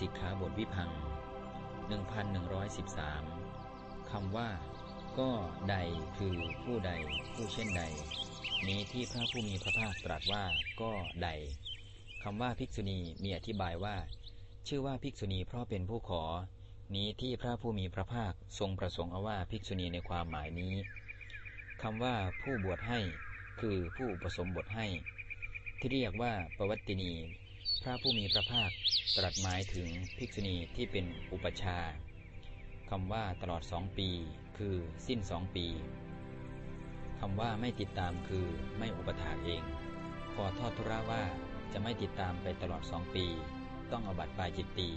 สิกขาบทวิพัง 1113 คำว่า ก็ใดคือผู้ใด ผู้เช่นใด นี้ที่พระผู้มีพระภาคตรัสว่าก็ใดคำว่าภิกษุณีมีอธิบายว่า ชื่อว่าภิกษุณีเพราะเป็นผู้ขอ นี้ที่พระผู้มีพระภาคทรงประสงค์เอาว่าภิกษุณีในความหมายนี้คำว่าผู้บวชให้ คือผู้อุปสมบทให้ ที่เรียกว่าปวัตตินี ระผู้มีพระภาคตรัสหมายถึงภิกษุณีที่เป็นอุปชาคำว่าตลอดสองปี คือสิ้นสองปีคำว่าไม่ติดตามคือไม่อุปถาเอง พอทอดทุระว่าจะไม่ติดตามไปตลอดสองปี ต้องอบัติปาจิตตี